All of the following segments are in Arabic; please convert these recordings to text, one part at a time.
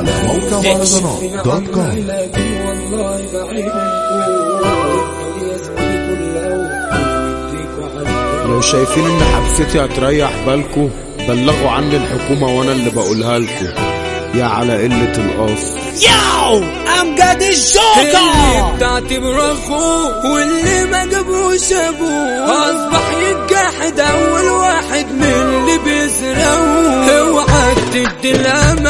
على موقع مهرجانات دوت كوم والله لو شايفين إن حبستي هتريح بالكو بلغوا عني الحكومة وأنا اللي بقولها لكم يا على قلة القصر got this joker. اللي بتعتبره اخوه واللي ما جابوش أبوه. أصبح يتجحد أول واحد من اللي بيسرقوه. اوعى تدي الامان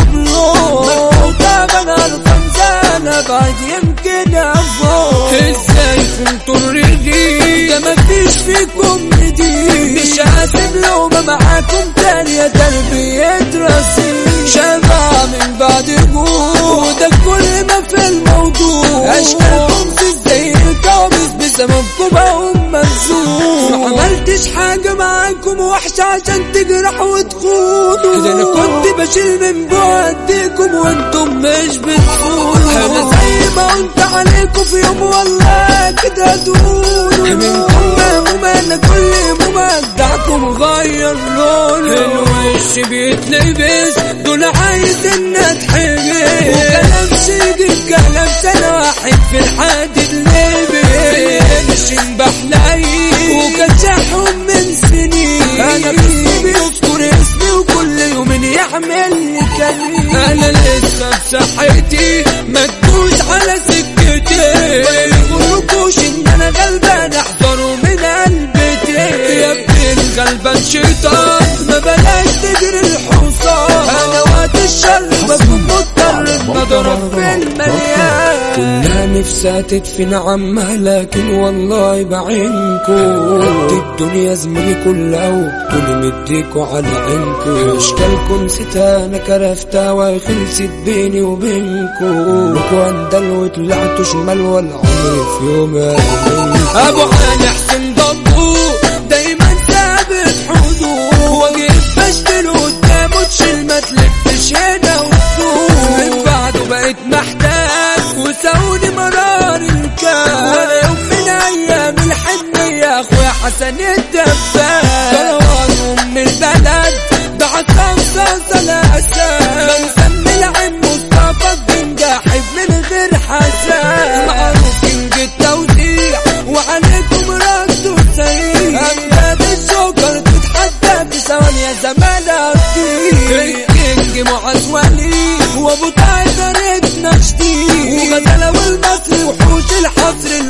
معاكم تانية تربية رصيد شبع من بعد ده كل ما في الموضوع. اشكالكم زي الكوابيس بسببكم بقوم مرزوق ما عملتش حاجة معاكم وحشة عشان تجرح وتخونوا. ده أنا كنت بشيل من بعديكم وأنتم مش بتقولوا أنا زي ما قلت عليكم في يوم والله كده تقولوا ادعكم غير لونه الوش بيتلبس دول عايز ان اتحجز وكلام شيك الكلام سنة واحد في الحديد لبس بحلاي وكشحهم من سنين. أنا باسمي بيذكر اسمي وكل يوم يعمل لي كمين أنا لسه بصحتي ما على نفسها تدفن عمها لكن والله بعينكو. قد الدنيا زميلي كلها وكل مديكوا على عينكو. أشكالكم نسيتها أنا كرفتها وخلصت بيني وبينكو. لكوا اندل وطلعتوا شمال ولا عمري في يوم أبو علي حسين ضبو دايما ثابت حدود الكاس ولا يوم من أيام الحنية يا اخويا حسن الدباس كروان ام البلد ده عصام ثلاثة بنسمي العم مصطفى بنجاحب من غير حساب معروف كينج التوزيع وعليكم رد سيء أمجاد الجوكر تتحدى بثواني يا زمالة الكينج معز ولي وأبو تايجر نشتي وغزالة والمصري وحوش الحصر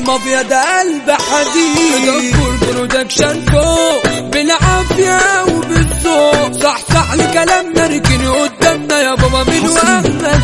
ده قلب حديد دكتور برودكشن فوق بالعافية وبالذوق صح صح لكلامنا ركني قدامنا يا بابا من حصريا وقتك